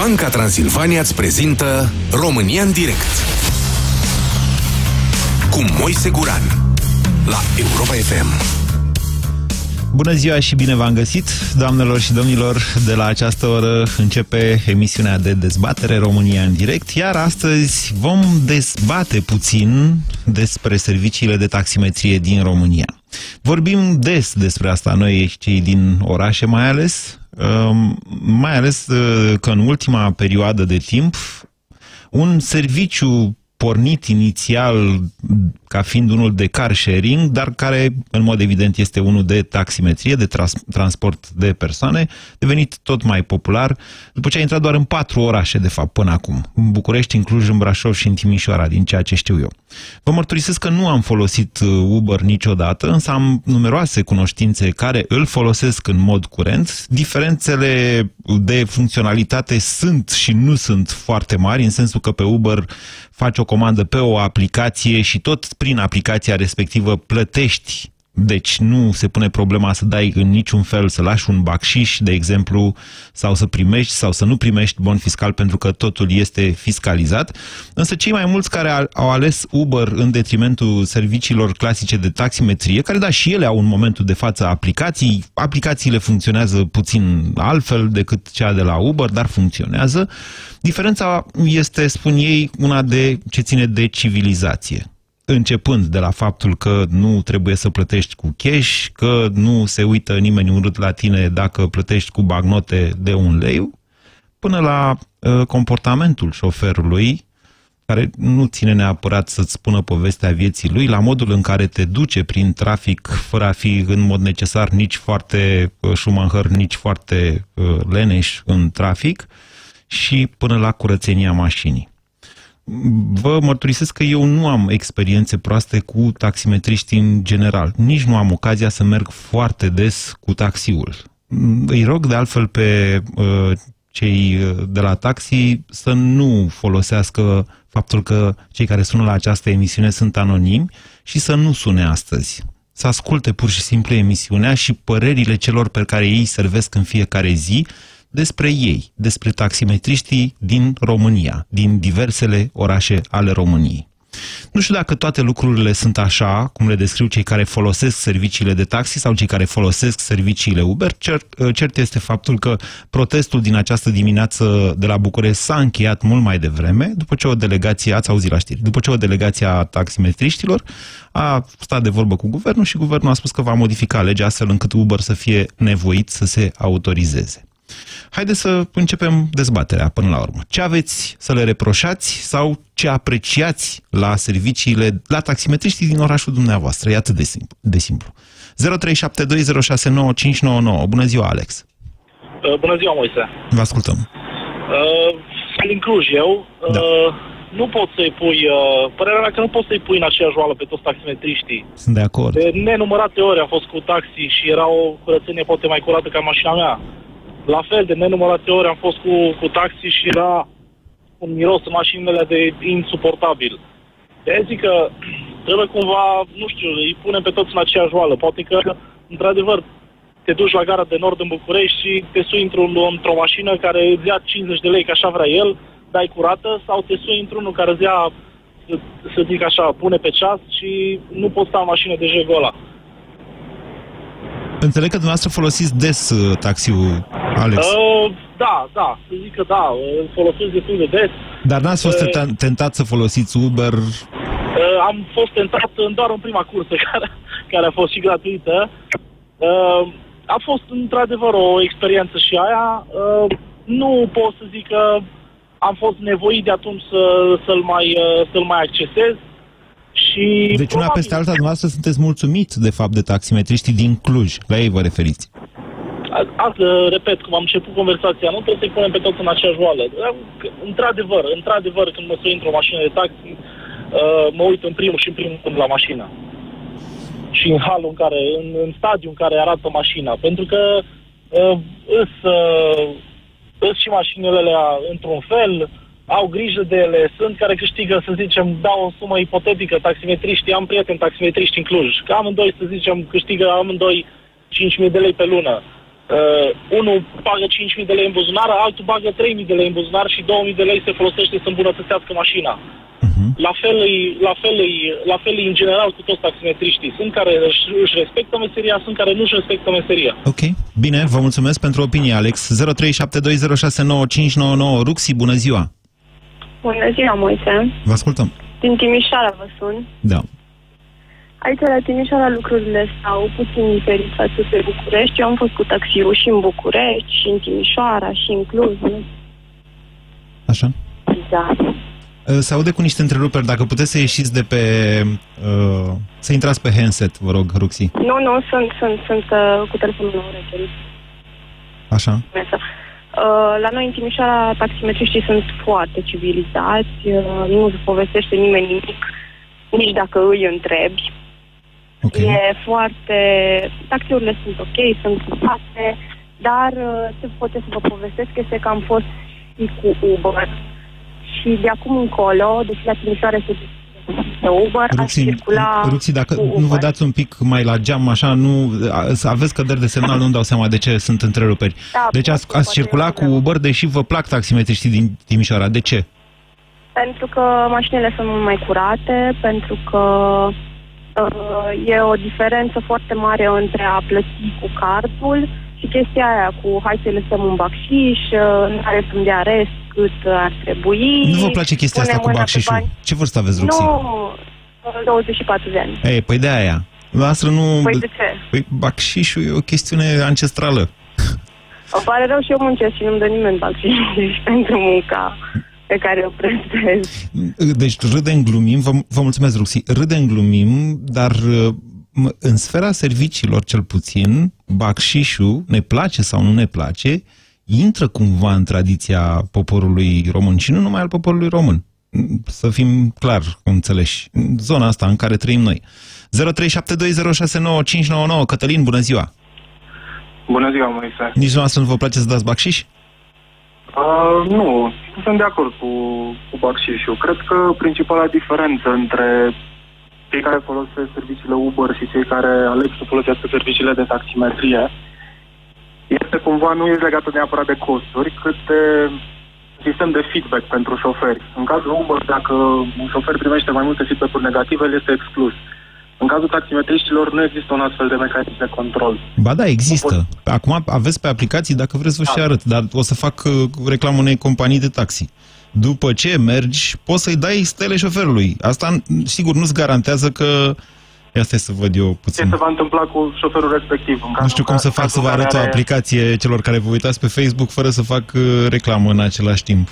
Banca Transilvania îți prezintă România în direct cu Moise Guran la Europa FM. Bună ziua și bine v-am găsit, doamnelor și domnilor. De la această oră începe emisiunea de dezbatere România în direct, iar astăzi vom dezbate puțin despre serviciile de taximetrie din România. Vorbim des despre asta noi, cei din orașe mai ales, um, mai ales uh, că în ultima perioadă de timp un serviciu pornit inițial ca fiind unul de car sharing, dar care, în mod evident, este unul de taximetrie, de trans transport de persoane, devenit tot mai popular, după ce a intrat doar în patru orașe, de fapt, până acum. În București, în Cluj, în Brașov și în Timișoara, din ceea ce știu eu. Vă mărturisesc că nu am folosit uh, Uber niciodată, însă am numeroase cunoștințe care îl folosesc în mod curent. Diferențele de funcționalitate sunt și nu sunt foarte mari, în sensul că pe Uber faci o comandă pe o aplicație și tot prin aplicația respectivă plătești deci nu se pune problema să dai în niciun fel, să lași un bacșiș, de exemplu, sau să primești sau să nu primești bon fiscal pentru că totul este fiscalizat. Însă cei mai mulți care au ales Uber în detrimentul serviciilor clasice de taximetrie, care da și ele au în momentul de față aplicații, aplicațiile funcționează puțin altfel decât cea de la Uber, dar funcționează. Diferența este, spun ei, una de ce ține de civilizație începând de la faptul că nu trebuie să plătești cu cash, că nu se uită nimeni urât la tine dacă plătești cu bagnote de un lei, până la uh, comportamentul șoferului, care nu ține neapărat să-ți spună povestea vieții lui, la modul în care te duce prin trafic fără a fi în mod necesar nici foarte uh, șumahăr, nici foarte uh, leneș în trafic și până la curățenia mașinii vă mărturisesc că eu nu am experiențe proaste cu taximetriști în general. Nici nu am ocazia să merg foarte des cu taxiul. Îi rog de altfel pe uh, cei uh, de la taxi să nu folosească faptul că cei care sună la această emisiune sunt anonimi și să nu sune astăzi. Să asculte pur și simplu emisiunea și părerile celor pe care ei servesc în fiecare zi despre ei, despre taximetriștii din România, din diversele orașe ale României. Nu știu dacă toate lucrurile sunt așa, cum le descriu cei care folosesc serviciile de taxi sau cei care folosesc serviciile Uber. Cert, cert este faptul că protestul din această dimineață de la București s-a încheiat mult mai devreme, după ce o delegație, ați auzit la știri, după ce o delegație a taximetriștilor a stat de vorbă cu guvernul și guvernul a spus că va modifica legea astfel încât Uber să fie nevoit să se autorizeze. Haideți să începem dezbaterea până la urmă. Ce aveți să le reproșați sau ce apreciați la serviciile, la taximetriștii din orașul dumneavoastră? E atât de simplu. De simplu. 0372069599. Bună ziua, Alex! Uh, bună ziua, Moise! Vă ascultăm! Uh, din Cluj, eu. Da. Uh, nu poți să-i pui, uh, părerea mea că nu poți să-i pui în aceeași oală pe toți taximetriștii. Sunt de acord. De nenumărate ori am fost cu taxi și era o curățenie poate mai curată ca mașina mea. La fel, de nenumărate ori am fost cu, cu taxi și era un miros în mașinile de insuportabil. De zic că trebuie cumva, nu știu, îi punem pe toți în aceeași oală. Poate că, într-adevăr, te duci la gara de nord în București și te sui într-un, într-o mașină care îți ia 50 de lei, că așa vrea el, dai curată, sau te sui într-unul care îți ia, să, să zic așa, pune pe ceas și nu poți sta în mașină de jegul ăla. Înțeleg că dumneavoastră folosiți des uh, taxiul, Alex. Uh, da, da, să zic că da, îl folosesc destul de des. Dar n-ați fost uh, tentat să folosiți Uber? Uh, am fost tentat în doar în prima cursă, care, care a fost și gratuită. Uh, a fost într-adevăr o experiență și aia. Uh, nu pot să zic că am fost nevoit de atunci să, să-l, mai, uh, să-l mai accesez. Și deci una peste alta, dumneavoastră sunteți mulțumit, de fapt, de taximetriștii din Cluj. La ei vă referiți. Asta, repet, cum am început conversația, nu trebuie să-i punem pe toți în aceeași oală. Într-adevăr, într-adevăr, când mă sui într-o mașină de taxi, uh, mă uit în primul și în primul rând la mașină. Și în halul în care, în, în stadiul în care arată mașina. Pentru că uh, îs, uh, îs și mașinile alea într-un fel, au grijă de ele, sunt care câștigă, să zicem, dau o sumă ipotetică, taximetriști, am prieteni taximetriști în Cluj, că amândoi, să zicem, câștigă amândoi 5.000 de lei pe lună. Uh, unul bagă 5.000 de lei în buzunar, altul bagă 3.000 de lei în buzunar și 2.000 de lei se folosește să îmbunătățească mașina. Uh-huh. La fel, e, la, fel e, la fel e în general cu toți taximetriștii. Sunt care își, își respectă meseria, sunt care nu își respectă meseria. Ok, bine, vă mulțumesc pentru opinie, Alex. 0372069599 Ruxi, bună ziua! Bună ziua, Moise. Vă ascultăm. Din Timișoara vă sun. Da. Aici, la Timișoara, lucrurile stau puțin diferit față de București. Eu am fost cu taxiul și în București, și în Timișoara, și în Cluj. Așa. Da. Se aude cu niște întreruperi. Dacă puteți să ieșiți de pe... Uh, să intrați pe handset, vă rog, Ruxi. Nu, nu, sunt, sunt, sunt uh, cu telefonul meu ureche. Așa. Uh, la noi în Timișoara taximetriștii sunt foarte civilizați, uh, nu se povestește nimeni nimic, nici dacă îi întrebi. Okay. E foarte... Taxiurile sunt ok, sunt curate, dar uh, ce pot să vă povestesc este că am fost și cu Uber. Și de acum încolo, deși la Timișoara se de Uber, Ruxi, circula Ruxi, dacă cu Uber. nu vă dați un pic mai la geam, așa, nu, să aveți căderi de semnal, nu-mi dau seama de ce sunt întreruperi. Da, deci ați, poate- ați poate circulat e o cu problemă. Uber, deși vă plac taximetriștii din Timișoara. De ce? Pentru că mașinile sunt mult mai curate, pentru că uh, e o diferență foarte mare între a plăti cu cardul și chestia aia cu hai să lăsăm un bacșiș, uh, nu are fund de arest cât ar trebui. Nu vă place chestia asta punem cu mâna pe bacșișul? bani. Ce vârstă aveți, Ruxi? Nu, uh, 24 de ani. Ei, păi de aia. Lasă nu... Păi de ce? Păi bacșișul e o chestiune ancestrală. Îmi pare rău și eu muncesc și nu-mi dă nimeni bacșiș pentru munca pe care o prestez. Deci râdem, glumim, vă, vă mulțumesc, Ruxi, râdem, glumim, dar m- în sfera serviciilor, cel puțin, bacșișul, ne place sau nu ne place, intră cumva în tradiția poporului român și nu numai al poporului român. Să fim clar înțeleși. În Zona asta în care trăim noi. 0372069599 Cătălin, bună ziua! Bună ziua, Moise. Nici noastră nu vă place să dați bacșiș? Uh, nu, sunt de acord cu, cu Bacșișul. Cred că principala diferență între cei care folosesc serviciile Uber și cei care aleg să folosească serviciile de taximetrie este cumva nu este legată neapărat de costuri, cât de sistem de feedback pentru șoferi. În cazul Uber, dacă un șofer primește mai multe feedback-uri negative, el este exclus. În cazul taximetriștilor nu există un astfel de mecanism de control. Ba da, există. Acum aveți pe aplicații, dacă vreți vă și Da. arăt, dar o să fac uh, reclamă unei companii de taxi. După ce mergi, poți să-i dai stele șoferului. Asta, sigur, nu-ți garantează că... Ia stai să văd eu Ce puțin. se va întâmpla cu șoferul respectiv? În Nu cazul știu cum în să fac să cazul vă în arăt o care are- aplicație celor care vă uitați pe Facebook fără să fac uh, reclamă în același timp.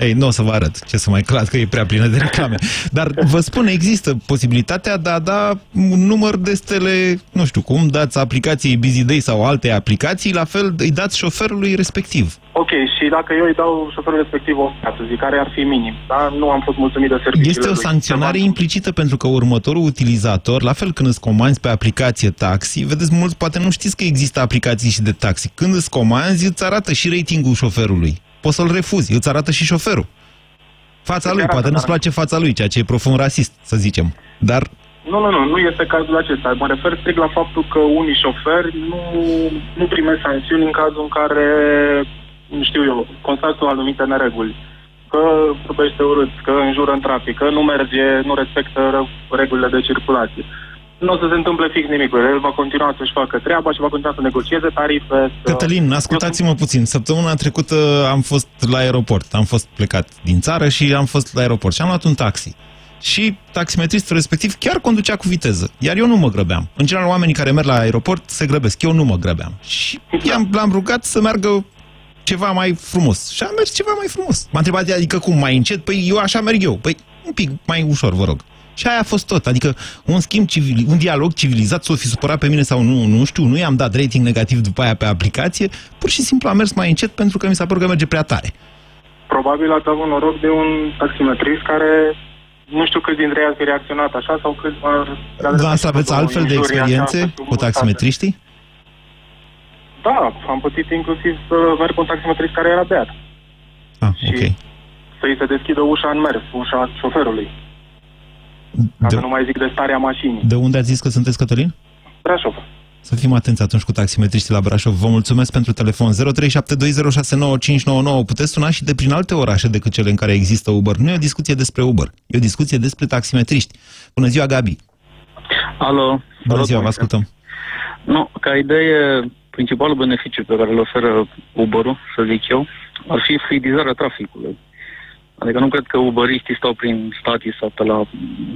Ei, nu o să vă arăt, ce să mai clar, că e prea plină de reclame. Dar vă spun, există posibilitatea de a da un număr de stele, nu știu cum, dați aplicației Busy Day sau alte aplicații, la fel îi dați șoferului respectiv. Ok, și dacă eu îi dau șoferul respectiv o să zic, care ar fi minim, da? Nu am fost mulțumit de serviciile Este o lui. sancționare Ceva- implicită pentru că următorul utilizator, la fel când îți comanzi pe aplicație taxi, vedeți, mulți poate nu știți că există aplicații și de taxi. Când îți comanzi, îți arată și ratingul șoferului. Poți să-l refuzi, îți arată și șoferul. Fața Îți lui, arată, poate nu-ți dar- place fața lui, ceea ce e profund rasist, să zicem. Dar Nu, nu, nu, nu este cazul acesta. Mă refer strict la faptul că unii șoferi nu, nu primesc sancțiuni în cazul în care, nu știu eu, constată anumite nereguli. Că vorbește urât, că înjură în trafic, că nu merge, nu respectă ră- regulile de circulație. Nu o să se întâmple fix nimic cu el. El va continua să-și facă treaba și va continua să negocieze tarife. Să... Cătălin, ascultați-mă puțin. Săptămâna trecută am fost la aeroport. Am fost plecat din țară și am fost la aeroport și am luat un taxi. Și taximetristul respectiv chiar conducea cu viteză. Iar eu nu mă grăbeam. În general, oamenii care merg la aeroport se grăbesc. Eu nu mă grăbeam. Și i-am, l-am rugat să meargă ceva mai frumos. Și am mers ceva mai frumos. M-a întrebat, adică cum, mai încet? Păi eu așa merg eu. Păi un pic mai ușor, vă rog. Și aia a fost tot. Adică un schimb civil, un dialog civilizat, s-o fi supărat pe mine sau nu, nu știu, nu i-am dat rating negativ după aia pe aplicație, pur și simplu am mers mai încet pentru că mi s-a părut că merge prea tare. Probabil ați avut noroc de un taximetrist care nu știu câți dintre ei ar fi reacționat așa sau câți ar... Da, să aveți altfel de experiențe cu taximetriștii? Da, am putut inclusiv să merg cu un taximetrist care era beat. Ah, Și- ok. Să-i se deschidă ușa în mers, ușa șoferului. Ca De, să nu mai zic de starea mașinii. de unde ați zis că sunteți, Cătălin? Brașov. Să fim atenți atunci cu taximetriștii la Brașov. Vă mulțumesc pentru telefon 0372069599. Puteți suna și de prin alte orașe decât cele în care există Uber. Nu e o discuție despre Uber, e o discuție despre taximetriști. Bună ziua, Gabi! Alo! Bună ziua, vă ascultăm! Nu, ca idee, principalul beneficiu pe care îl oferă Uber-ul, să zic eu, ar fi fluidizarea traficului. Adică nu cred că uberiștii stau prin stații sau pe la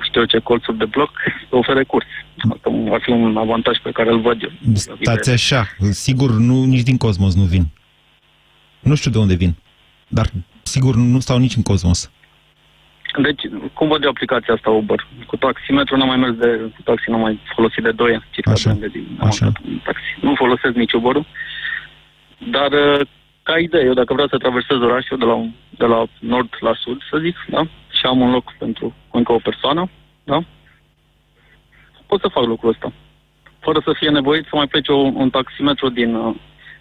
știu eu ce colțuri de bloc să ofere curs. Asta ar fi un avantaj pe care îl văd eu. Stați așa, sigur nu, nici din Cosmos nu vin. Nu știu de unde vin, dar sigur nu stau nici în Cosmos. Deci, cum văd eu aplicația asta Uber? Cu taximetru n-am mai mers de... Cu taxi n-am mai folosit de 2 ani, circa Așa. de zi. Așa. Taxi. Nu folosesc nici uber dar uh, ca idee, eu dacă vreau să traversez orașul de la, un- de la nord la sud, să zic, da? Și am un loc pentru încă o persoană, da? Pot să fac lucrul ăsta. Fără să fie nevoit să mai plece o, un taximetru din, uh,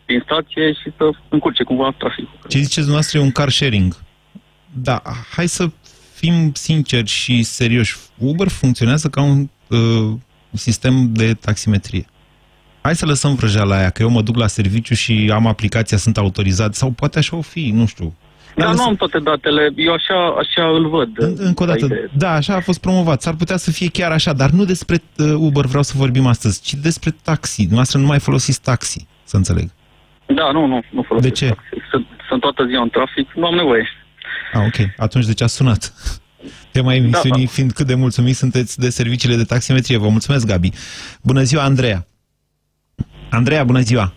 din stație și să încurce cumva traficul. Ce ziceți dumneavoastră e un car sharing. Da, hai să fim sinceri și serioși. Uber funcționează ca un uh, sistem de taximetrie. Hai să lăsăm vrăjeala aia, că eu mă duc la serviciu și am aplicația, sunt autorizat, sau poate așa o fi, nu știu. Dar lăsa- nu am toate datele, eu așa, așa îl văd. În- Încă o ca dată, idee. da, așa a fost promovat. S-ar putea să fie chiar așa, dar nu despre uh, Uber vreau să vorbim astăzi, ci despre taxi. Dumneavoastră nu mai folosiți taxi, să înțeleg. Da, nu, nu, nu folosesc De ce? taxi. Sunt, sunt toată ziua în trafic, nu am nevoie. Ah, ok. Atunci de ce a sunat? Tema emisiunii Da, da. fiind cât de mulțumiți sunteți de serviciile de taximetrie. Vă mulțumesc, Gabi. Bună ziua, Andreea. Andreea, bună ziua.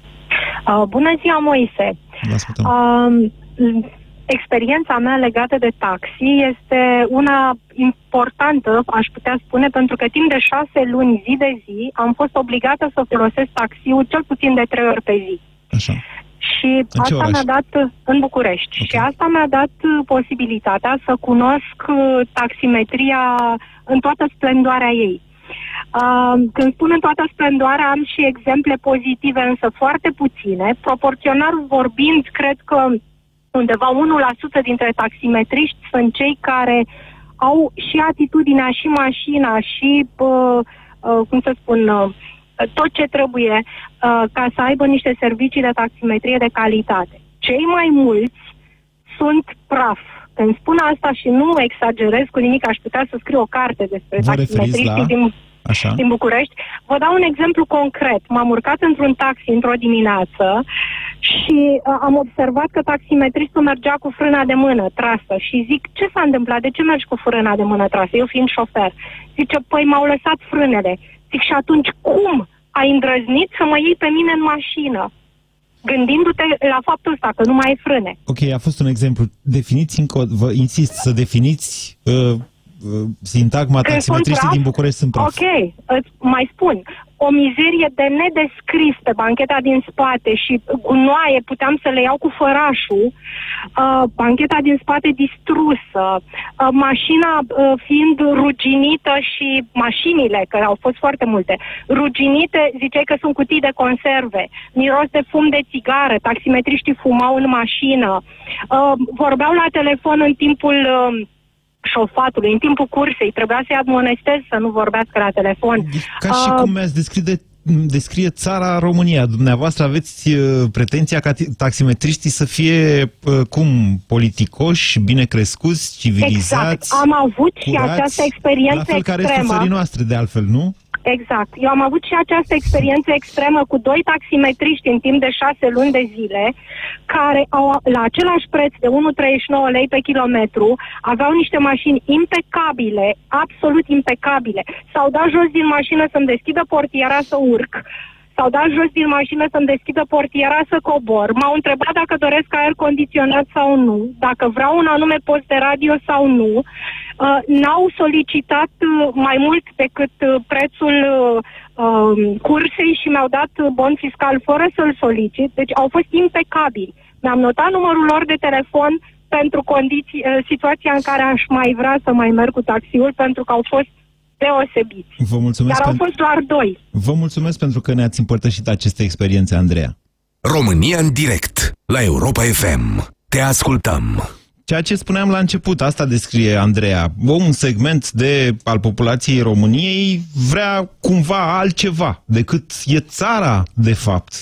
Uh, bună ziua, Moise! Vă ascultăm. Uh, experiența mea legată de taxi este una importantă, aș putea spune, pentru că timp de șase luni, zi de zi, am fost obligată să folosesc taxiul cel puțin de trei ori pe zi. Așa. Și În ce asta oraș? mi-a dat în București. Ok. Și asta mi-a dat uh, posibilitatea să cunosc uh, taximetria în toată splendoarea ei. Uh, când spun în toată splendoarea, am și exemple pozitive, însă foarte puține. Proporțional vorbind, cred că undeva 1% dintre taximetriști sunt cei care au și atitudinea, și mașina, și, uh, uh, cum să spun, uh, tot ce trebuie uh, ca să aibă niște servicii de taximetrie de calitate. Cei mai mulți sunt praf. Când spun asta și nu exagerez cu nimic, aș putea să scriu o carte despre Vă referiți taximetriștii la- din Așa. din București. Vă dau un exemplu concret. M-am urcat într-un taxi într-o dimineață și uh, am observat că taximetristul mergea cu frâna de mână trasă și zic, ce s-a întâmplat? De ce mergi cu frâna de mână trasă? Eu fiind șofer. Zice, păi m-au lăsat frânele. Zic, și atunci cum ai îndrăznit să mă iei pe mine în mașină? Gândindu-te la faptul ăsta, că nu mai ai frâne. Ok, a fost un exemplu. Definiți încă, o- vă insist să definiți uh, uh, sintagma Când spun taximetriștii praf, din București sunt praf. Ok, îți mai spun. O mizerie de nedescris pe bancheta din spate și gunoaie puteam să le iau cu fărașul, uh, bancheta din spate distrusă, uh, mașina uh, fiind ruginită și mașinile, că au fost foarte multe, ruginite, ziceai că sunt cutii de conserve, miros de fum de țigară, taximetriștii fumau în mașină, uh, vorbeau la telefon în timpul... Uh, șofatului, în timpul cursei, trebuia să-i admonestez să nu vorbească la telefon. Ca și Uh, cum mi-ați descrie, descrie țara România. Dumneavoastră aveți uh, pretenția ca ti- taximetriștii să fie uh, cum? Politicoși, bine crescuți, civilizați, Exact. Am avut și curați, această experiență la fel ca restul extremă. țării noastre, de altfel, nu? Exact. Eu am avut și această experiență extremă cu doi taximetriști în timp de șase luni de zile, care au, la același preț de 1,39 lei pe kilometru, aveau niște mașini impecabile, absolut impecabile. S-au dat jos din mașină să-mi deschidă portiera să urc, s-au dat jos din mașină să-mi deschidă portiera să cobor, m-au întrebat dacă doresc aer condiționat sau nu, dacă vreau un anume post de radio sau nu, uh, n-au solicitat uh, mai mult decât uh, prețul uh, um, cursei și mi-au dat uh, bon fiscal fără să-l solicit, deci au fost impecabili. Mi-am notat numărul lor de telefon pentru condiții, uh, situația în care aș mai vrea să mai merg cu taxiul, pentru că au fost deosebiți. Vă mulțumesc, Dar au pentru, fost doar doi. vă mulțumesc pentru că ne-ați împărtășit aceste experiențe, Andreea. România în direct la Europa FM. Te ascultăm. Ceea ce spuneam la început, asta descrie Andreea. Un segment de, al populației României vrea cumva altceva decât e țara, de fapt.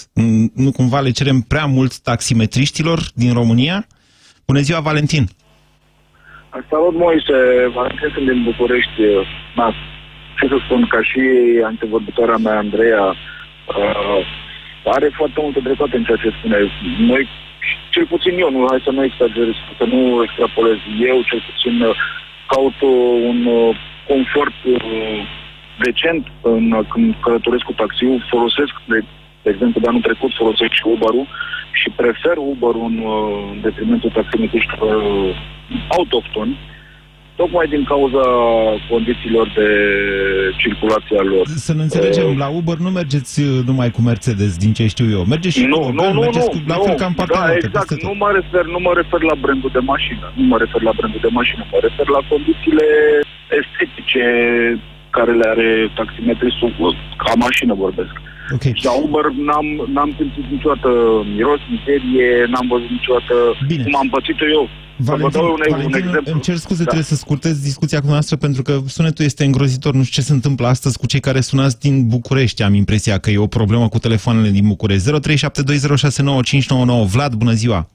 Nu cumva le cerem prea mult taximetriștilor din România? Bună ziua, Valentin! Salut, Moise. Valentin sunt din București. Da, ce să spun, ca și antevorbitoarea mea, Andreea, uh, are foarte multe dreptate în ceea ce spune. Noi, cel puțin eu, nu, hai să nu exagerez, să nu extrapolez. Eu, cel puțin, uh, caut un uh, confort uh, decent în, când călătoresc cu taxiul, folosesc, de, de exemplu, de anul trecut folosesc și Uber-ul și prefer Uber-ul în, în detrimentul taximetriștilor autohtoni, tocmai din cauza condițiilor de circulație a lor. Să ne înțelegem, uh, la Uber nu mergeți numai cu Mercedes, din ce știu eu. Mergeți și nu, cu nu, nu, mergeți nu, cu, la nu, fel ca în da, exact, nu mă, refer, nu mă refer la brandul de mașină, nu mă refer la brandul de mașină, mă refer la condițiile estetice care le are taximetristul, ca mașină vorbesc. Okay. Și la Uber n-am, n-am simțit niciodată miros, mizerie, n-am văzut niciodată Bine. cum am pățit-o eu. Valentin, Să vă dau un, Valentin un exemplu. îmi cer scuze, Da. trebuie să scurtez discuția cu noastră pentru că sunetul este îngrozitor. Nu știu ce se întâmplă astăzi cu cei care sunați din București. Am impresia că e o problemă cu telefoanele din București. 0372069599. Vlad, bună ziua!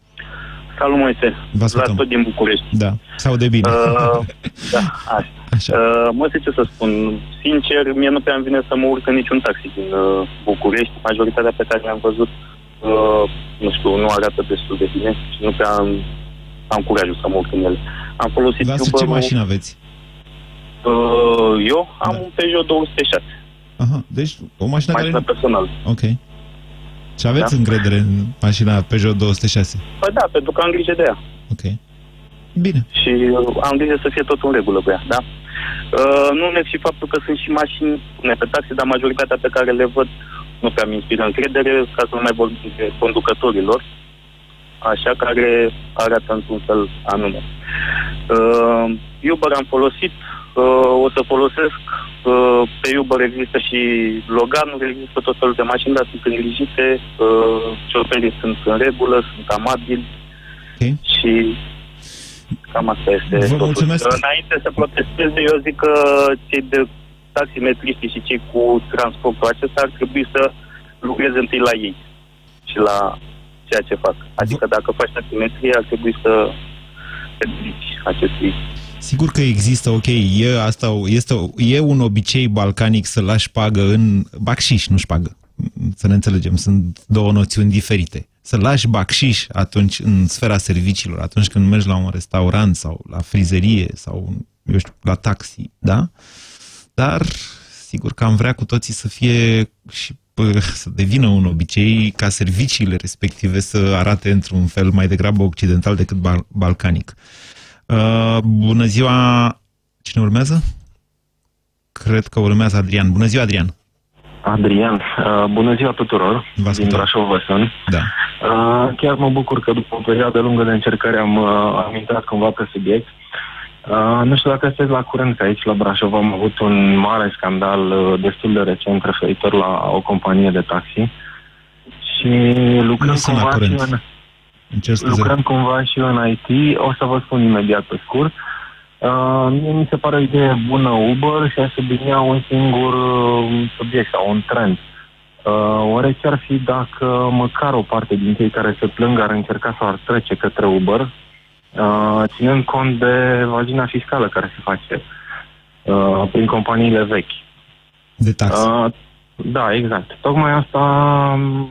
Salut, Moise. Vă ascultăm. La tot din București. Da, sau de bine. Uh, da, așa. Așa. Uh, Moise, ce să spun? Sincer, mie nu prea îmi vine să mă urc în niciun taxi din uh, București. Majoritatea pe care le-am văzut, uh, nu știu, nu arată destul de bine și nu prea am, am curajul să mă urc în ele. Am folosit Lasă ce Uber-ul, mașină aveți? Uh, eu am Da. un Peugeot 206, Aha, deci o mașină care... mașină personală. Ok. Și aveți Da. încredere în mașina Peugeot 206? Păi da, pentru că am grijă de ea. Ok. Bine. și uh, am grijă să fie tot în regulă cu ea, da? Uh, nu neg și faptul că sunt și mașini bune pe taxi, dar majoritatea pe care le văd nu prea mi inspiră încredere, ca să nu mai vorbim de conducătorilor, așa care arată într-un fel anume. Uh, Uber am folosit, uh, o să folosesc, uh, pe Uber există și Loganuri, există tot felul de mașini, dar sunt îngrijite, uh, șoferii sunt în regulă, sunt amabili, Ok. și cam asta este Vă totul. mulțumesc. Înainte să protesteze, eu zic că cei de taximetriștii și cei cu transportul acesta ar trebui să lucreze întâi la ei și la ceea ce fac. Adică dacă faci taximetrie, ar trebui să te dedici acestui Sigur că există, ok, e, asta, este, e un obicei balcanic să lași șpagă în bacșiș, nu șpagă. Să ne înțelegem, sunt două noțiuni diferite. Să lași bacșiș atunci în sfera serviciilor, atunci când mergi la un restaurant sau la frizerie sau, eu știu, la taxi, da? Dar, sigur că am vrea cu toții să fie și pă, să devină un obicei ca serviciile respective să arate într-un fel mai degrabă occidental decât bal- balcanic. Uh, bună ziua! Cine urmează? Cred că urmează Adrian. Bună ziua, Adrian! Adrian, uh, bună ziua tuturor, Vă din ascultăm. Brașov vă sun. Da. Uh, chiar mă bucur că după o perioadă lungă de încercare am, uh, am intrat cumva pe subiect. Uh, nu știu dacă sunteți la curent că aici la Brașov am avut un mare scandal uh, destul de recent referitor la o companie de taxi și Nu lucrăm sunt la cumva și curent. în, Îmi cer scuze. Lucrăm cumva și în IT. O să vă spun imediat pe scurt. Uh, mie mi se pare o idee bună Uber și aș sublinia un singur uh, subiect sau un trend. Uh, oare ce ar fi dacă măcar o parte din cei care se plâng ar încerca să ar trece către Uber, uh, ținând cont de vagina fiscală care se face uh, prin companiile vechi? De tax. Uh, da, exact. Tocmai asta, um,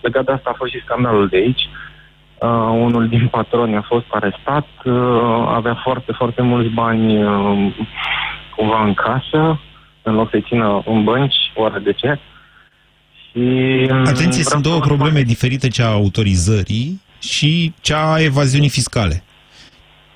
legat de asta a fost și scandalul de aici. Uh, unul din patroni a fost arestat, uh, avea foarte, foarte mulți bani uh, cumva în casă, în loc să țină în bănci, oare de ce? Și, um, Atenție, vreau sunt să două vă spun- probleme diferite, cea a autorizării și cea a evaziunii fiscale.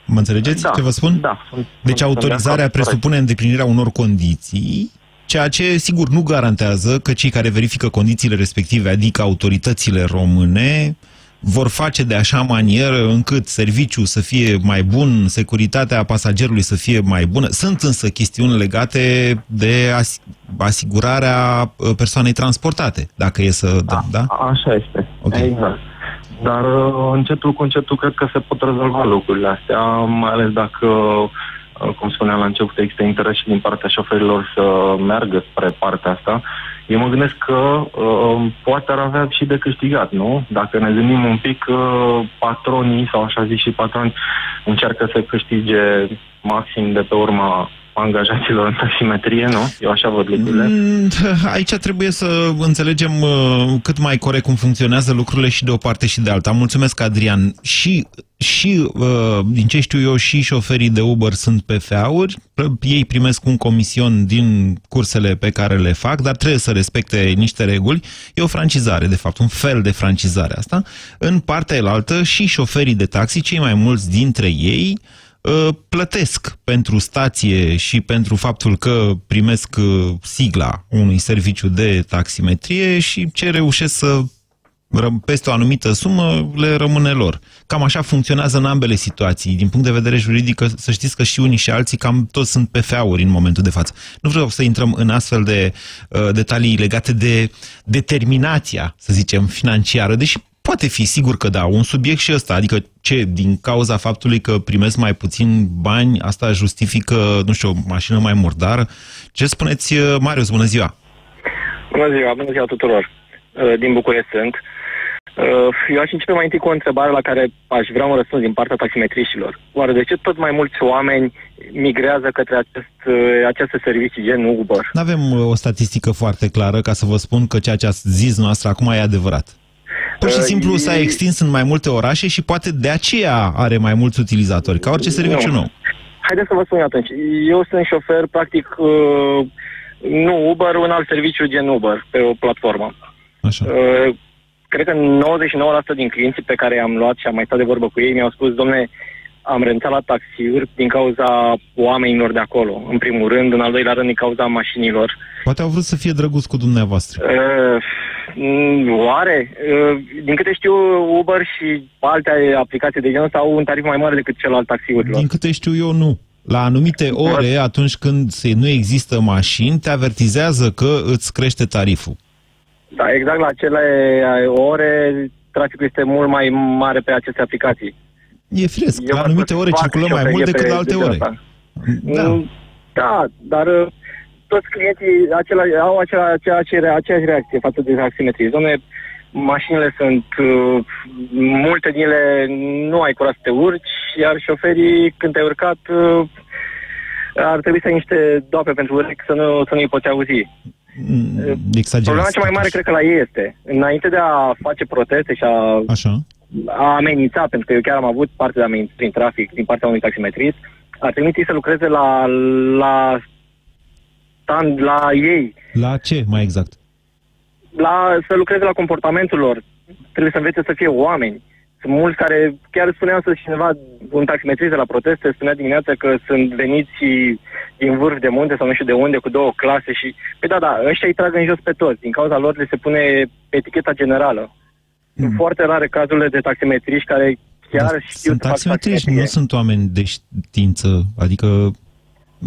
Mă înțelegeți Da, ce vă spun? Da. Sunt, Deci sunt de autorizarea acord, corect. presupune îndeplinirea unor condiții, ceea ce, sigur, nu garantează că cei care verifică condițiile respective, adică autoritățile române, vor face de așa manieră încât serviciul să fie mai bun, securitatea pasagerului să fie mai bună. Sunt însă chestiuni legate de as- asigurarea uh, persoanei transportate, dacă e să... Da, da? A- Așa este. Ok. Exact. dar uh, încetul cu încetul cred că se pot rezolva lucrurile astea, mai ales dacă, uh, cum spuneam la început, există interes și din partea șoferilor să meargă spre partea asta. Eu mă gândesc că uh, poate ar avea și de câștigat, nu? Dacă ne gândim un pic, uh, patronii, sau așa zis și patroni, încearcă să câștige maxim de pe urma angajaților în taximetrie, nu? Eu așa văd lucrurile. Mm, aici trebuie să înțelegem uh, cât mai corect cum funcționează lucrurile și de o parte și de alta. Mulțumesc, Adrian. Și, și uh, din ce știu eu, și șoferii de Uber sunt pe feauri. Ei primesc un comision din cursele pe care le fac, dar trebuie să respecte niște reguli. E o francizare, de fapt, un fel de francizare asta. În partea elaltă, și șoferii de taxi, cei mai mulți dintre ei, Uh, plătesc pentru stație și pentru faptul că primesc uh, sigla unui serviciu de taximetrie și ce reușesc să peste o anumită sumă le rămâne lor. Cam așa funcționează în ambele situații. Din punct de vedere juridic, să știți că și unii și alții cam toți sunt pe feauri în momentul de față. Nu vreau să intrăm în astfel de uh, detalii legate de determinația, să zicem, financiară, deși Poate fi, sigur că da, un subiect și ăsta, adică ce, din cauza faptului că primesc mai puțin bani, asta justifică, nu știu, o mașină mai murdară? Ce spuneți, uh, Marius, bună ziua! Bună ziua, bună ziua tuturor! Uh, din București sunt. Uh, eu aș începe mai întâi cu o întrebare la care aș vrea un răspuns din partea taximetriștilor. Oare de ce tot mai mulți oameni migrează către acest, aceste servicii gen Uber? Nu avem o statistică foarte clară ca să vă spun că ceea ce ați zis noastră acum e adevărat. Pur și simplu s-a extins în mai multe orașe și poate de aceea are mai mulți utilizatori, ca orice serviciu nou. Haideți să vă spun atunci. Eu sunt șofer, practic, uh, nu Uber, un alt serviciu gen Uber, pe o platformă. Așa. Uh, cred că 99% din clienții pe care i-am luat și am mai stat de vorbă cu ei mi-au spus, domne, am rentat la taxiuri din cauza oamenilor de acolo, în primul rând, în al doilea rând din cauza mașinilor. Poate au vrut să fie drăguți cu dumneavoastră. Uh, oare? Uh, din câte știu, Uber și alte aplicații de genul ăsta au un tarif mai mare decât cel al taxiurilor. Din câte știu eu, nu. La anumite ore, atunci când nu există mașini, te avertizează că îți crește tariful. Da, exact la acele ore, traficul este mult mai mare pe aceste aplicații. E firesc. La anumite ore circulăm mai mult decât la alte ore. Da. Mm, da, dar uh, toți clienții acela, au acela, aceeași, aceeași reacție față de taximetrie. Domne, mașinile sunt, uh, multe din ele nu ai curaj să te urci, iar șoferii, când te-ai urcat, uh, ar trebui să ai niște doape pentru urechi să nu, să nu-i poți auzi. Mm, exagerat. Problema cea mai mare cred că la ei este, înainte de a face proteste și a Așa a amenința, pentru că eu chiar am avut parte de amenințări prin trafic din partea unui taximetrist, a trimis să lucreze la, la stand, la ei. La ce, mai exact? La, să lucreze la comportamentul lor. Trebuie să învețe să fie oameni. Sunt mulți care, chiar spuneam să cineva, un taximetrist de la proteste, spunea dimineața că sunt veniți din vârf de munte sau nu știu de unde, cu două clase și... Păi da, da, ăștia îi trag în jos pe toți. Din cauza lor le se pune eticheta generală. Sunt mm. foarte rare cazurile de taximetriști care chiar da, știu sunt taximetriști, nu sunt oameni de știință, adică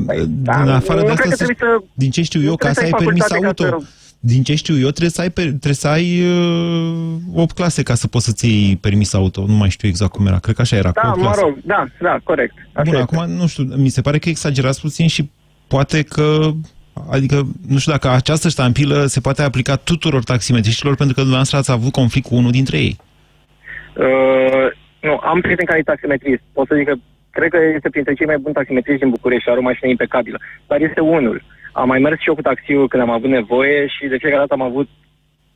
păi, da, în afară de asta, să, să, din ce știu eu, ca să ai permis auto, să... din ce știu eu, trebuie să ai, trebuie să ai uh, 8 clase ca să poți să-ți iei permis auto. Nu mai știu exact cum era. Cred că așa era. Da, mă rog, da, da, corect. Așa Bun, este. acum, nu știu, mi se pare că exagerați puțin și poate că Adică, nu știu dacă această ștampilă se poate aplica tuturor taximetriștilor, pentru că dumneavoastră ați avut conflict cu unul dintre ei. Uh, nu, am prieten care e taximetrist. Pot să zic că cred că este printre cei mai buni taximetriști din București și are o mașină impecabilă. Dar este unul. Am mai mers și eu cu taxiul când am avut nevoie și de fiecare dată am avut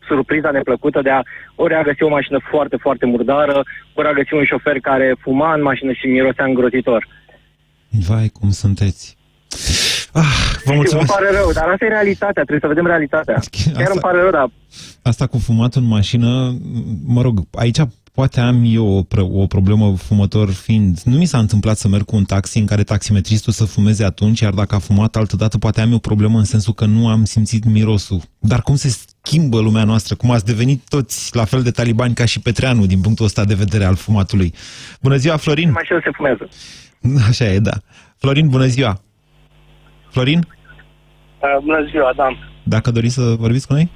surpriza neplăcută de a ori a găsi o mașină foarte, foarte murdară, ori a găsi un șofer care fuma în mașină și mirosea îngrozitor. Vai, cum sunteți! Ah, vă mulțumesc. Îmi pare rău, dar asta e realitatea, trebuie să vedem realitatea. Chiar asta, îmi pare rău, dar... Asta cu fumatul în mașină, mă rog, aici poate am eu o, o problemă fumător fiind. Nu mi s-a întâmplat să merg cu un taxi în care taximetristul să fumeze atunci, iar dacă a fumat altă dată, poate am eu o problemă în sensul că nu am simțit mirosul. Dar cum se schimbă lumea noastră? Cum ați devenit toți la fel de talibani ca și Petreanu din punctul ăsta de vedere al fumatului? Bună ziua, Florin! Mașina se fumează. Așa e, da. Florin, bună ziua! Florin? Uh, bună ziua, da. Dacă doriți să vorbiți cu noi?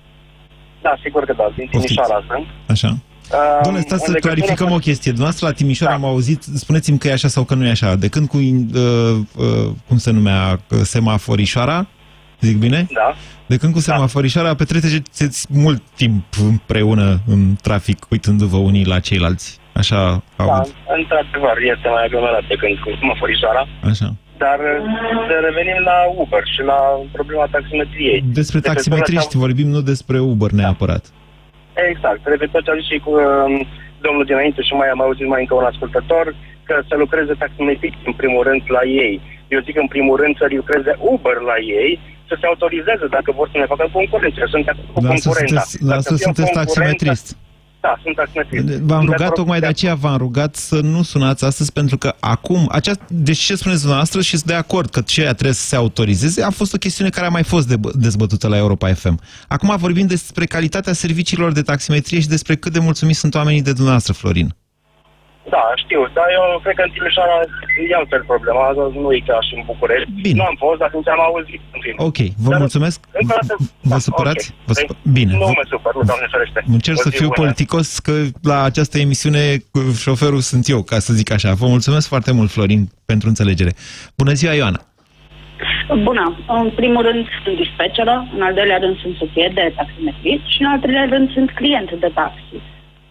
Da, sigur că da, din Timișoara sunt. Așa. Uh, Doamne, stați să unde clarificăm cățună- o chestie. Dumneavoastră la Timișoara Da. am auzit, spuneți-mi că e așa sau că nu e așa. De când cu, uh, uh, cum se numea, uh, semaforișoara, zic bine? Da. De când cu semaforișoara petreceți mult timp împreună în trafic, uitându-vă unii la ceilalți. Așa Da, aud. într-adevăr, este mai aglomerat decât cu semaforișoara. Așa. Dar uh, să revenim la Uber și la problema taximetriei. Despre Referitor la taximetriști vorbim, nu despre Uber neapărat. Exact. Referitor ce a zis și cu um, domnul dinainte și mai am auzit mai încă un ascultător, că să lucreze taximetriști în primul rând la ei. Eu zic în primul rând să lucreze Uber la ei, să se autorizeze dacă vor să ne facă concurență. Sunt de acord cu Dar să concurența. sunteți, dar Dacă să fie sunteți concurență- taximetrist. Da, sunt taximetrist. V-am Sunt rugat, acord- tocmai de aceea v-am rugat să nu sunați astăzi, pentru că acum, acea, deci ce spuneți dumneavoastră și sunt de acord că ceea trebuie să se autorizeze, a fost o chestiune care a mai fost de, dezbătută la Europa FM. Acum vorbim despre calitatea serviciilor de taximetrie și despre cât de mulțumiți sunt oamenii de dumneavoastră, Florin. Da, știu, dar eu cred că în Timișoara e altfel problema, nu e ca și în București. Bine. Nu am fost, dar atunci am auzit. În fine. Ok, vă Dar, mulțumesc. încă o dată, Vă da, supărați? ok. Vă supă... Bine. Nu vă- mă supăr, nu, doamne ferește. Încerc O să zi fiu bună. politicos, că la această emisiune cu șoferul sunt eu, ca să zic așa. Vă mulțumesc foarte mult, Florin, pentru înțelegere. Bună ziua, Ioana! Bună. În primul rând sunt dispeceră, în al doilea rând sunt soție de taximetrist și în al treilea rând sunt client de taxi.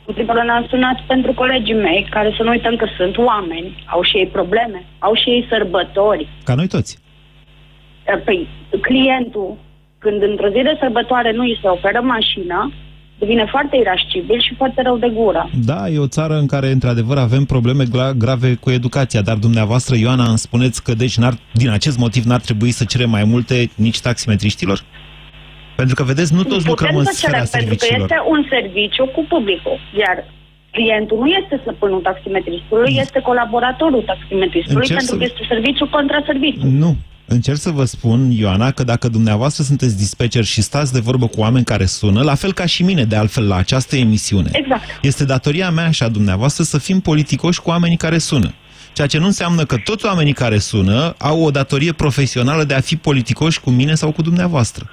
În primul rând am sunat pentru colegii mei, care să nu uităm că sunt oameni, au și ei probleme, au și ei sărbători. Ca noi toți. Păi, clientul, când într-o zi de sărbătoare nu îi se oferă mașina, devine foarte irascibil și foarte rău de gură. Da, e o țară în care, într-adevăr, avem probleme gra- grave cu educația, dar dumneavoastră, Ioana, îmi spuneți că, deci, n-ar, din acest motiv, n-ar trebui să cerem mai multe nici taximetriștilor? Pentru că, vedeți, nu toți lucrăm Putem în să cerem, sfera pentru că serviciilor. este un serviciu cu publicul, iar clientul nu este stăpânul taximetristului, este colaboratorul taximetristului, Încerc pentru să- că este serviciu contra serviciu. Nu. Încerc să vă spun, Ioana, că dacă dumneavoastră sunteți dispecer și stați de vorbă cu oameni care sună, la fel ca și mine, de altfel, la această emisiune, Exact. este datoria mea și a dumneavoastră să fim politicoși cu oamenii care sună. Ceea ce nu înseamnă că toți oamenii care sună au o datorie profesională de a fi politicoși cu mine sau cu dumneavoastră.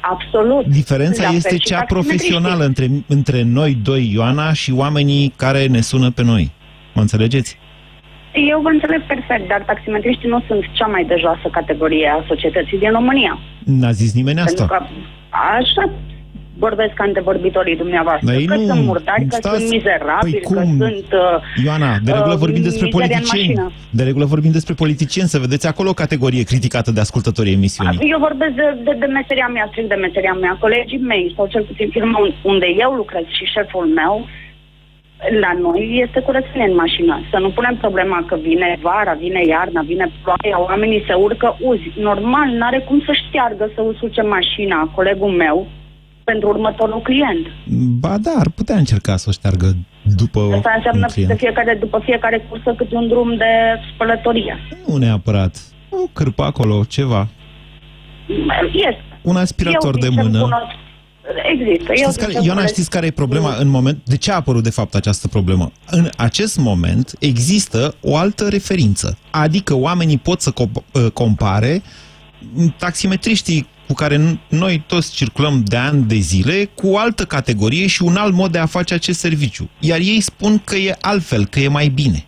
Absolut. Diferența La fel este și cea taximetriștii. profesională între, între noi doi, Ioana, și oamenii care ne sună pe noi. Mă înțelegeți? Eu vă înțeleg perfect, dar taximetriștii nu sunt cea mai de joasă categorie a societății din România. N-a zis nimeni Pentru asta. că așa vorbesc antevorbitorii dumneavoastră, Dar ei că nu- sunt murdari, că stați- sunt mizerabili, Păi că cum? sunt... Uh, Ioana, de regulă uh, vorbim despre mizeria în politicieni. mașină. De regulă vorbim despre politicieni, să vedeți acolo o categorie criticată de ascultătorii emisiunii. Eu vorbesc de, de, de meseria mea, strict de meseria mea. Colegii mei, sau cel puțin firma un- unde eu lucrez și șeful meu, la noi este curățenie în mașină. Să nu punem problema că vine vara, vine iarna, vine ploaia, oamenii se urcă uzi. Normal, n-are cum să șteargă să usuce mașina colegul meu pentru următorul client. Ba da, ar putea încerca să o șteargă după Asta înseamnă un client. de fiecare, după fiecare cursă câte un drum de spălătorie. Nu neapărat. O cârpă acolo, ceva. Este. Un aspirator Eu, de sincer, mână. cunosc- Există. Eu, Știți care, sincer, Ioana, cunosc- știți care e problema în moment? De ce a apărut de fapt această problemă? În acest moment există o altă referință. Adică oamenii pot să comp- uh, compare taximetriștii cu care n- noi toți circulăm de ani de zile cu o altă categorie și un alt mod de a face acest serviciu. Iar ei spun că e altfel, că e mai bine.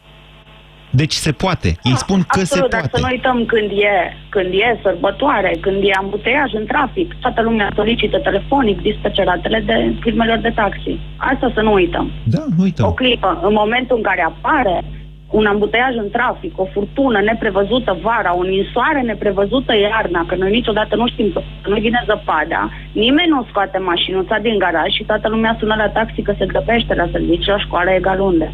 Deci se poate. Ei spun că se Absolut, dar poate. să nu uităm când e, când e sărbătoare, când e ambuteiaj în trafic, toată lumea solicită telefonic dispeceratele de firmelor de taxi. Asta să nu uităm. Da, nu uităm. O clipă, în momentul în care apare un ambuteiaj în trafic, o furtună neprevăzută vara, o ninsoare neprevăzută iarna, că noi niciodată nu știm că nu vine zăpada, nimeni nu scoate mașinuța din garaj și toată lumea sună la taxi că se grăbește la serviciu, la școală, egal unde.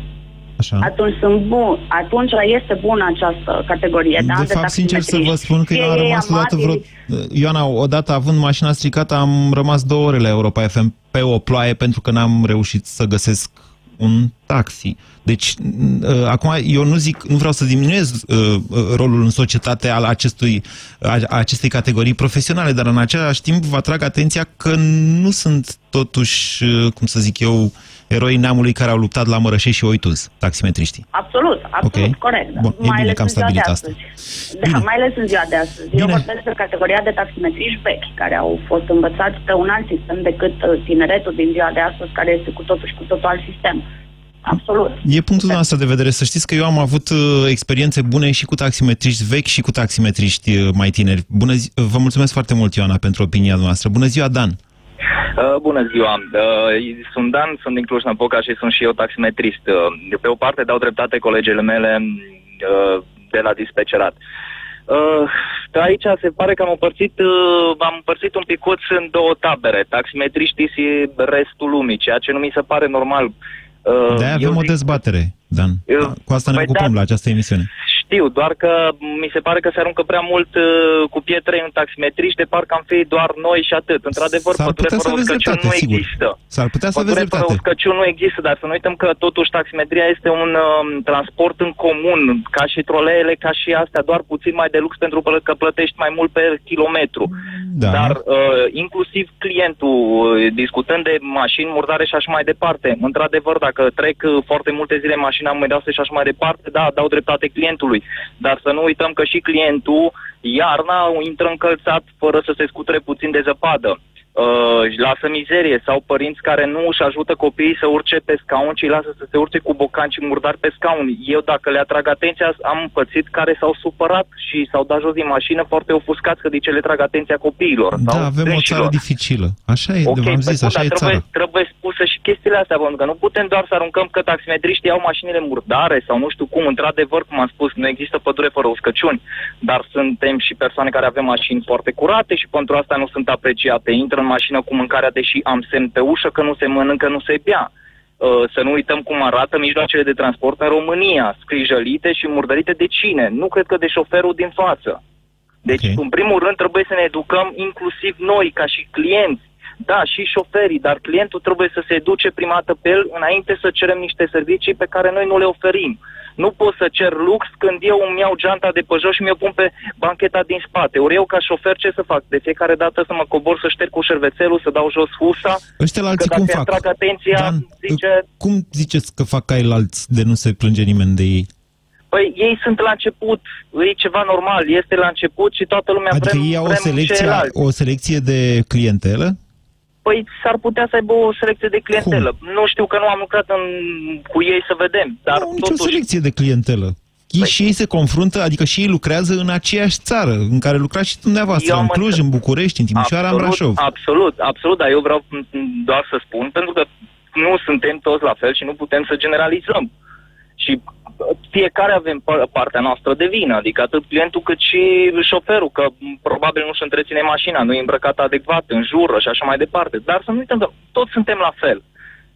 Așa. Atunci sunt bun, atunci este bună această categorie, da? De fapt, sincer să vă spun că Fie eu am ei rămas odată vreo... amabili, Ioana, odată având mașina stricată, am rămas două ore la Europa FM pe o ploaie pentru că n-am reușit să găsesc un taxi. Deci, n- uh, acum, eu nu zic, nu vreau să diminuez uh, uh, rolul în societate al acestui, a, a acestei categorii profesionale, dar în același timp vă atrag atenția că nu sunt totuși, uh, cum să zic eu, eroi neamului care au luptat la Mărășești și Oituz, taximetriștii. Absolut, absolut, Ok. corect. Bun, e mai bine ales că am în ziua de stabilit astăzi. Da, mai ales în ziua de astăzi. Eu Bine. vorbesc de categoria de taximetriști vechi, care au fost învățați pe un alt sistem decât uh, tineretul din ziua de astăzi, care este cu totul și cu totul alt sistem. Absolut. E punctul nostru de vedere. Să știți că eu am avut uh, experiențe bune și cu taximetriști vechi și cu taximetriști uh, mai tineri. Bună zi- Vă mulțumesc foarte mult, Ioana, pentru opinia noastră. Bună ziua, Dan! Uh, bună ziua! Uh, sunt Dan, sunt din Cluj-Napoca și sunt și eu taximetrist. Uh, pe o parte dau dreptate colegele mele uh, de la dispecerat. Uh, aici se pare că am împărțit, uh, am împărțit un picuț în două tabere, taximetriștii și restul lumii, ceea ce nu mi se pare normal. Uh, De-aia avem o dezbatere, Dan. Eu- Cu asta ne Păi ocupăm da. la această emisiune. Știu, doar că mi se pare că se aruncă prea mult uh, cu pietre în taximetriști, de parcă am fi doar noi și atât. Într-ador, S-ar pădure putea să fără aveți uscăciuni dreptate, nu sigur. există. S-ar putea să aveți Pădure fără dreptate. uscăciuni nu există, dar să nu uităm că totuși taximetria este un um, transport în comun, ca și troleele, ca și astea, doar puțin mai de lux pentru că plătești mai mult pe kilometru. Da. Dar uh, inclusiv clientul, uh, discutând de mașini murdare și așa mai departe, într-adevăr, dacă trec uh, foarte multe zile în mașina numeroase și așa mai departe, da, dau dreptate clientului. Dar să nu uităm că și clientul, iarna, intră încălțat fără să se scuture puțin de zăpadă. Uh, își lasă mizerie sau părinți care nu își ajută copiii să urce pe scaun, ci îi lasă să se urce cu bocanci murdari pe scaun. Eu, dacă le atrag atenția, am pățit care s-au supărat și s-au dat jos din mașină foarte ofuscați că de ce le trag atenția copiilor. Da, sau avem o dânșilor. țară dificilă. Așa e, Ok, v-am păi zis, bun, așa dar e trebuie, țara. trebuie spusă și chestiile astea, pentru că nu putem doar să aruncăm că taximetriștii au mașinile murdare sau nu știu cum. Într-adevăr, cum am spus, nu există pădure fără uscăciuni, dar suntem și persoane care avem mașini foarte curate și pentru asta nu sunt apreciate. Intră în mașină cu mâncarea, deși am semn pe ușă că nu se mănâncă, nu se bea. Uh, Să nu uităm cum arată mijloacele de transport în România, scrijălite și murdărite de cine? Nu cred că de șoferul din față. Deci, okay. în primul rând, trebuie să ne educăm inclusiv noi, ca și clienți. Da, și șoferii, dar clientul trebuie să se educe prima dată pe el înainte să cerem niște servicii pe care noi nu le oferim. Nu pot să cer lux când eu îmi iau geanta de pe jos și mi-o pun pe bancheta din spate. Ori eu, ca șofer, ce să fac? De fiecare dată să mă cobor, să șterg cu șervețelul, să dau jos husa? Ăștia la alții că cum dacă fac? atrag atenția, Dan, zice... Cum ziceți că fac ceilalți de nu se plânge nimeni de ei? Păi ei sunt la început, e ceva normal, este la început și toată lumea Adică vrem, ei au o vrem selecție, ceilalți. o selecție de clientelă? Păi s-ar putea să aibă o selecție de clientelă. Nu știu că nu am lucrat în, cu ei să vedem, dar Nu au nicio totuși... selecție de clientelă. Ei și ei se confruntă, adică și ei lucrează în aceeași țară în care lucrați și dumneavoastră, Eu în am Cluj, înțeles. în București, în Timișoara, în Brașov. Absolut, absolut, dar eu vreau m, m, doar să spun, pentru că nu suntem toți la fel și nu putem să generalizăm. Și uh, fiecare avem pa- partea noastră de vină, adică atât clientul cât și șoferul, că m, probabil nu-și întreține mașina, nu e îmbrăcat adecvat, în jură și așa mai departe. Dar să nu uităm că toți suntem la fel.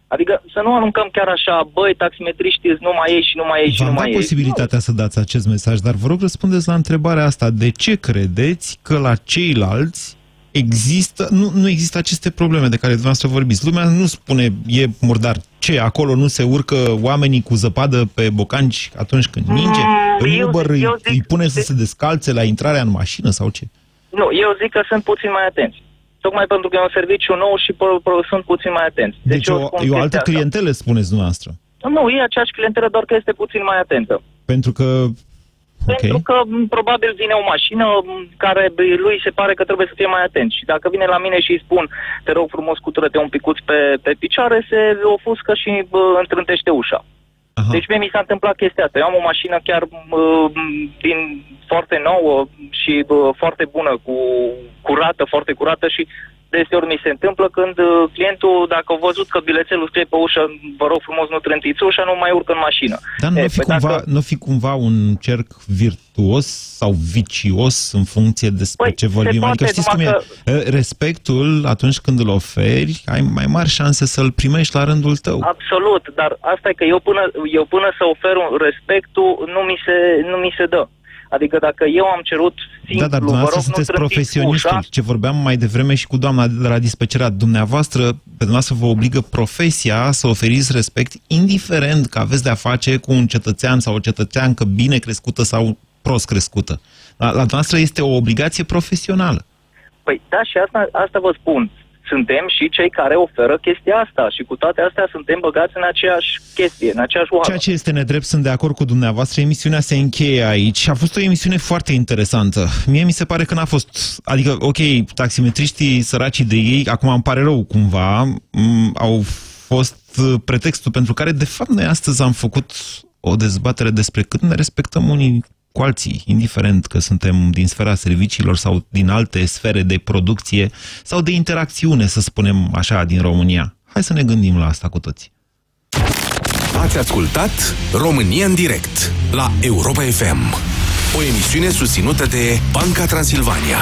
Adică să nu aruncăm chiar așa, băi, taximetriștii sunt numai ei și numai ei și V-am numai dat ei. posibilitatea să dați acest mesaj, dar vă rog răspundeți la întrebarea asta. De ce credeți că la ceilalți există, nu, nu există aceste probleme de care dumneavoastră vorbiți? Lumea nu spune, e murdar. Ce, acolo nu se urcă oamenii cu zăpadă pe bocanci atunci când ninge? În Mm, eu Uber zic- îi, eu zic- îi pune să se descalțe la intrarea în mașină sau ce? Nu, eu zic că sunt puțin mai atenți. Tocmai pentru că e un serviciu nou și pro, pro, sunt puțin mai atenți. Deci, eu o, spun e o altă chestia asta. clientelă, spuneți dumneavoastră. Nu, e aceeași clientelă, doar că este puțin mai atentă. Pentru că... Ok. Pentru că m, probabil vine o mașină m, care bă, lui se pare că trebuie să fie mai atent. Și dacă vine la mine și îi spun, te rog frumos, cutură-te un picuț pe, pe picioare, se ofuscă și bă, întrântește ușa. Aha. Deci mie mi s-a întâmplat chestia asta. Eu am o mașină chiar bă, din foarte nouă și bă, foarte bună, cu curată, foarte curată și deseori mi se întâmplă când uh, clientul, dacă a văzut că bilețelul scrie pe ușă, vă rog frumos, nu trântiți ușa, nu mai urcă în mașină. Dar nu E, ar fi, păi cumva, dacă- nu fi cumva un cerc virtuos sau vicios în funcție despre Păi, ce se vorbim? poate, adică știți cum numai e? Eh, Respectul, atunci când îl oferi, ai mai mari șanse să-l primești la rândul tău. Absolut, dar asta e că eu până, eu până să ofer un respectul, nu mi, se, nu mi se dă. Adică dacă eu am cerut simplu, Da, dar vă dumneavoastră rog, nu sunteți trântiți profesionistul. ușa, Ce vorbeam mai devreme și cu doamna de la dispecerat. Dumneavoastră, pe dumneavoastră vă obligă profesia să oferiți respect, indiferent că aveți de-a face cu un cetățean sau o cetățeancă bine crescută sau prost crescută. La, la dumneavoastră este o obligație profesională. Păi da, și asta, asta vă spun. Suntem și cei care oferă chestia asta și cu toate astea suntem băgați în aceeași chestie, în aceeași oală. Ceea ce este nedrept, sunt de acord cu dumneavoastră, emisiunea se încheie aici. A fost o emisiune foarte interesantă. Mie mi se pare că n-a fost, adică, ok, taximetriștii săracii de ei, acum îmi pare rău cumva, au fost pretextul pentru care, de fapt, noi astăzi am făcut o dezbatere despre cât ne respectăm unii cu alții, indiferent că suntem din sfera serviciilor sau din alte sfere de producție sau de interacțiune, să spunem așa, din România. Hai să ne gândim la asta cu toți. Ați ascultat România în direct la Europa FM, o emisiune susținută de Banca Transilvania.